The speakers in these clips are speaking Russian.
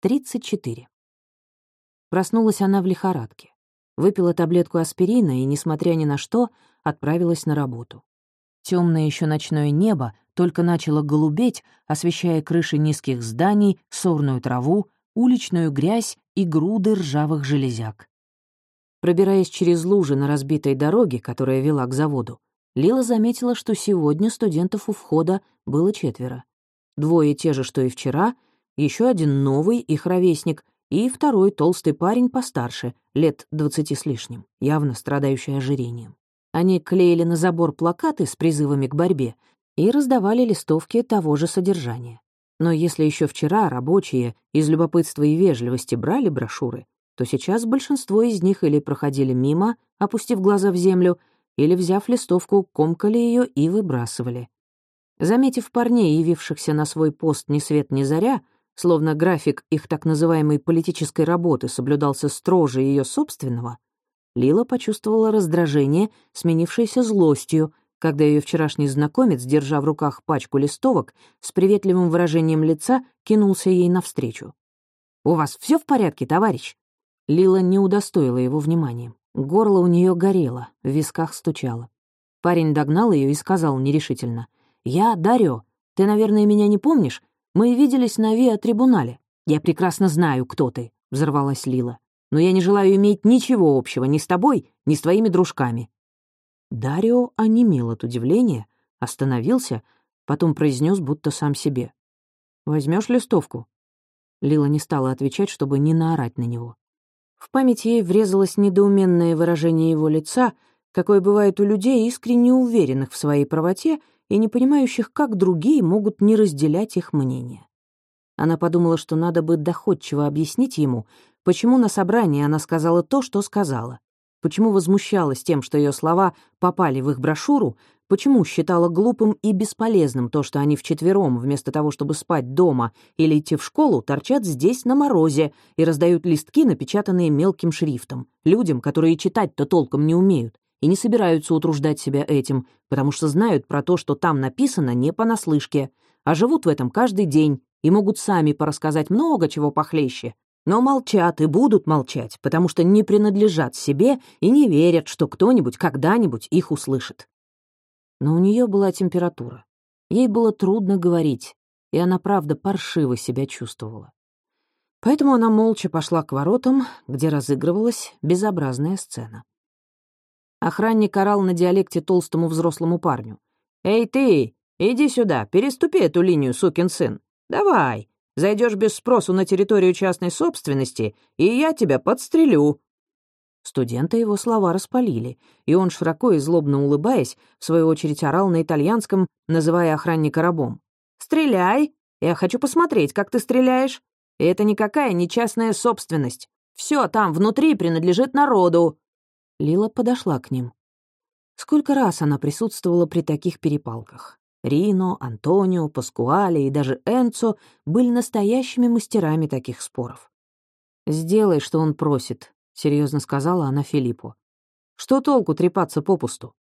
34. Проснулась она в лихорадке. Выпила таблетку аспирина и, несмотря ни на что, отправилась на работу. Темное еще ночное небо только начало голубеть, освещая крыши низких зданий, сорную траву, уличную грязь и груды ржавых железяк. Пробираясь через лужи на разбитой дороге, которая вела к заводу, Лила заметила, что сегодня студентов у входа было четверо. Двое те же, что и вчера, еще один новый, их ровесник, и второй толстый парень постарше, лет двадцати с лишним, явно страдающий ожирением. Они клеили на забор плакаты с призывами к борьбе и раздавали листовки того же содержания. Но если еще вчера рабочие из любопытства и вежливости брали брошюры, то сейчас большинство из них или проходили мимо, опустив глаза в землю, или, взяв листовку, комкали ее и выбрасывали. Заметив парней, явившихся на свой пост ни свет ни заря, словно график их так называемой политической работы соблюдался строже ее собственного, Лила почувствовала раздражение, сменившееся злостью, когда ее вчерашний знакомец, держа в руках пачку листовок, с приветливым выражением лица кинулся ей навстречу. «У вас все в порядке, товарищ?» Лила не удостоила его вниманием. Горло у нее горело, в висках стучало. Парень догнал ее и сказал нерешительно. «Я Дарио. Ты, наверное, меня не помнишь? Мы виделись на ВИА-трибунале. Я прекрасно знаю, кто ты», — взорвалась Лила. «Но я не желаю иметь ничего общего ни с тобой, ни с твоими дружками». Дарио онемел от удивления, остановился, потом произнес будто сам себе. Возьмешь листовку?» Лила не стала отвечать, чтобы не наорать на него. В память ей врезалось недоуменное выражение его лица, какое бывает у людей, искренне уверенных в своей правоте и не понимающих, как другие могут не разделять их мнение. Она подумала, что надо бы доходчиво объяснить ему, почему на собрании она сказала то, что сказала, почему возмущалась тем, что ее слова попали в их брошюру, почему считала глупым и бесполезным то, что они вчетвером, вместо того, чтобы спать дома или идти в школу, торчат здесь на морозе и раздают листки, напечатанные мелким шрифтом, людям, которые читать-то толком не умеют и не собираются утруждать себя этим, потому что знают про то, что там написано не понаслышке, а живут в этом каждый день и могут сами порассказать много чего похлеще, но молчат и будут молчать, потому что не принадлежат себе и не верят, что кто-нибудь когда-нибудь их услышит. Но у нее была температура. Ей было трудно говорить, и она, правда, паршиво себя чувствовала. Поэтому она молча пошла к воротам, где разыгрывалась безобразная сцена. Охранник орал на диалекте толстому взрослому парню. «Эй ты, иди сюда, переступи эту линию, сукин сын. Давай, зайдешь без спросу на территорию частной собственности, и я тебя подстрелю». Студента его слова распалили, и он, широко и злобно улыбаясь, в свою очередь орал на итальянском, называя охранника рабом. «Стреляй! Я хочу посмотреть, как ты стреляешь. И это никакая не частная собственность. Все там внутри принадлежит народу. Лила подошла к ним. Сколько раз она присутствовала при таких перепалках. Рино, Антонио, Паскуале и даже Энцо были настоящими мастерами таких споров. «Сделай, что он просит», — серьезно сказала она Филиппу. «Что толку трепаться попусту?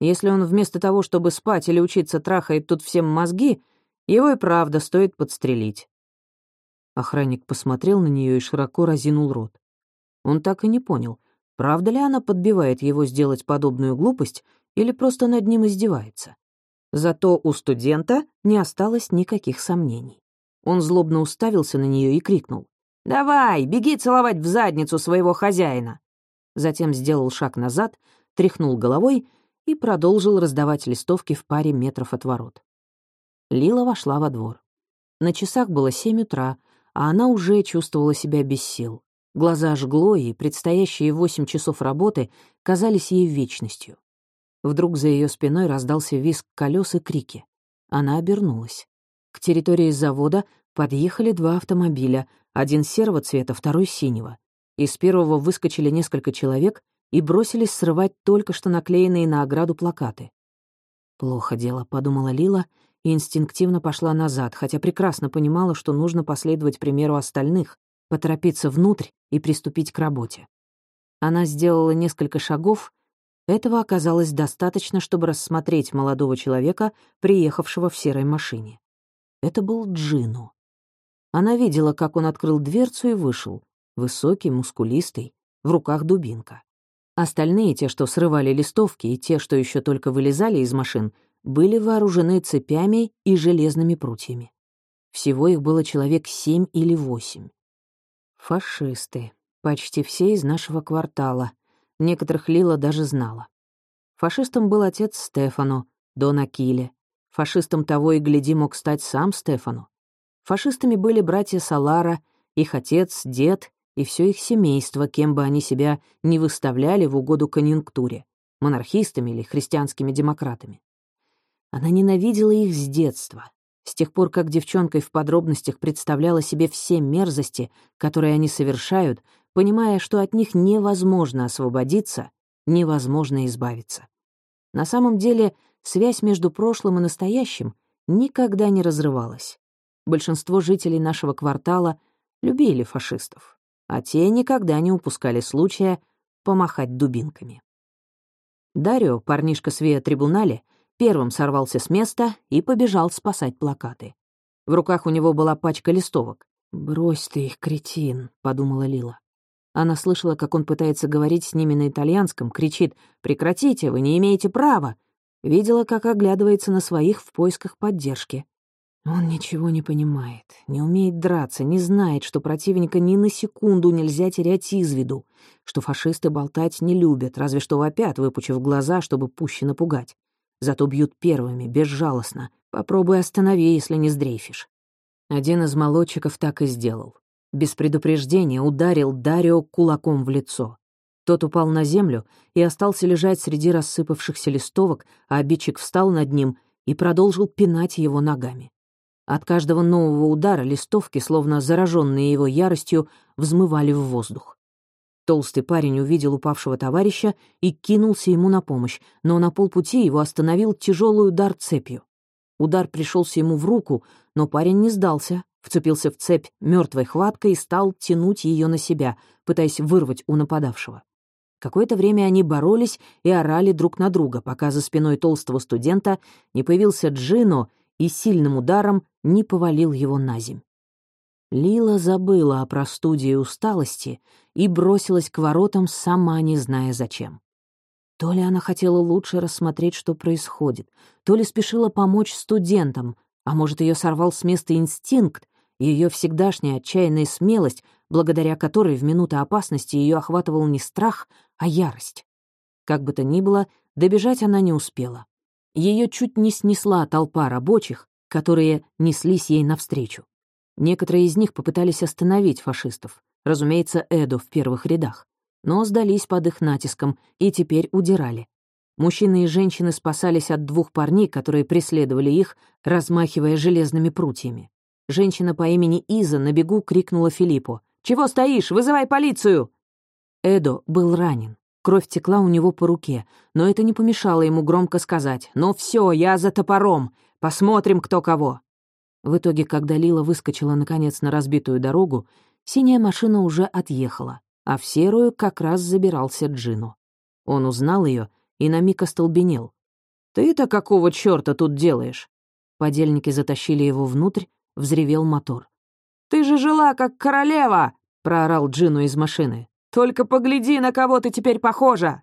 Если он вместо того, чтобы спать или учиться, трахает тут всем мозги, его и правда стоит подстрелить». Охранник посмотрел на нее и широко разинул рот. Он так и не понял, Правда ли она подбивает его сделать подобную глупость или просто над ним издевается? Зато у студента не осталось никаких сомнений. Он злобно уставился на нее и крикнул. «Давай, беги целовать в задницу своего хозяина!» Затем сделал шаг назад, тряхнул головой и продолжил раздавать листовки в паре метров от ворот. Лила вошла во двор. На часах было семь утра, а она уже чувствовала себя без сил. Глаза жгло, и предстоящие восемь часов работы казались ей вечностью. Вдруг за ее спиной раздался визг колес и крики. Она обернулась. К территории завода подъехали два автомобиля, один серого цвета, второй синего. Из первого выскочили несколько человек и бросились срывать только что наклеенные на ограду плакаты. «Плохо дело», — подумала Лила, и инстинктивно пошла назад, хотя прекрасно понимала, что нужно последовать примеру остальных, поторопиться внутрь и приступить к работе. Она сделала несколько шагов, этого оказалось достаточно, чтобы рассмотреть молодого человека, приехавшего в серой машине. Это был Джину. Она видела, как он открыл дверцу и вышел. Высокий, мускулистый, в руках дубинка. Остальные, те, что срывали листовки, и те, что еще только вылезали из машин, были вооружены цепями и железными прутьями. Всего их было человек семь или восемь. Фашисты. Почти все из нашего квартала. Некоторых Лила даже знала. Фашистом был отец Стефану, Дон Акиле. Фашистом того и гляди мог стать сам Стефану. Фашистами были братья Салара, их отец, дед и все их семейство, кем бы они себя не выставляли в угоду конъюнктуре, монархистами или христианскими демократами. Она ненавидела их с детства, с тех пор, как девчонкой в подробностях представляла себе все мерзости, которые они совершают, понимая, что от них невозможно освободиться, невозможно избавиться. На самом деле, связь между прошлым и настоящим никогда не разрывалась. Большинство жителей нашего квартала любили фашистов, а те никогда не упускали случая помахать дубинками. Дарио, парнишка с Виа-трибунале, первым сорвался с места и побежал спасать плакаты. В руках у него была пачка листовок. «Брось ты их, кретин», — подумала Лила. Она слышала, как он пытается говорить с ними на итальянском, кричит «Прекратите, вы не имеете права!» Видела, как оглядывается на своих в поисках поддержки. Он ничего не понимает, не умеет драться, не знает, что противника ни на секунду нельзя терять из виду, что фашисты болтать не любят, разве что вопят, выпучив глаза, чтобы пуще напугать. Зато бьют первыми, безжалостно. Попробуй останови, если не сдрейфишь. Один из молодчиков так и сделал. Без предупреждения ударил Дарио кулаком в лицо. Тот упал на землю и остался лежать среди рассыпавшихся листовок, а обидчик встал над ним и продолжил пинать его ногами. От каждого нового удара листовки, словно зараженные его яростью, взмывали в воздух. Толстый парень увидел упавшего товарища и кинулся ему на помощь, но на полпути его остановил тяжелый удар цепью. Удар пришелся ему в руку, но парень не сдался, вцепился в цепь мертвой хваткой и стал тянуть ее на себя, пытаясь вырвать у нападавшего. Какое-то время они боролись и орали друг на друга, пока за спиной толстого студента не появился Джино и сильным ударом не повалил его на земь. Лила забыла о простуде и усталости и бросилась к воротам, сама не зная зачем. То ли она хотела лучше рассмотреть, что происходит, то ли спешила помочь студентам, а может, ее сорвал с места инстинкт, ее всегдашняя отчаянная смелость, благодаря которой в минуты опасности ее охватывал не страх, а ярость. Как бы то ни было, добежать она не успела. Ее чуть не снесла толпа рабочих, которые неслись ей навстречу. Некоторые из них попытались остановить фашистов, разумеется, Эду в первых рядах, но сдались под их натиском и теперь удирали. Мужчины и женщины спасались от двух парней, которые преследовали их, размахивая железными прутьями. Женщина по имени Иза на бегу крикнула Филиппу. «Чего стоишь? Вызывай полицию!» Эдо был ранен. Кровь текла у него по руке, но это не помешало ему громко сказать «Ну все, я за топором! Посмотрим, кто кого!» В итоге, когда Лила выскочила наконец на разбитую дорогу, синяя машина уже отъехала, а в серую как раз забирался Джину. Он узнал ее и на миг остолбенел. «Ты-то какого чёрта тут делаешь?» Подельники затащили его внутрь, взревел мотор. «Ты же жила как королева!» — проорал Джину из машины. «Только погляди, на кого ты теперь похожа!»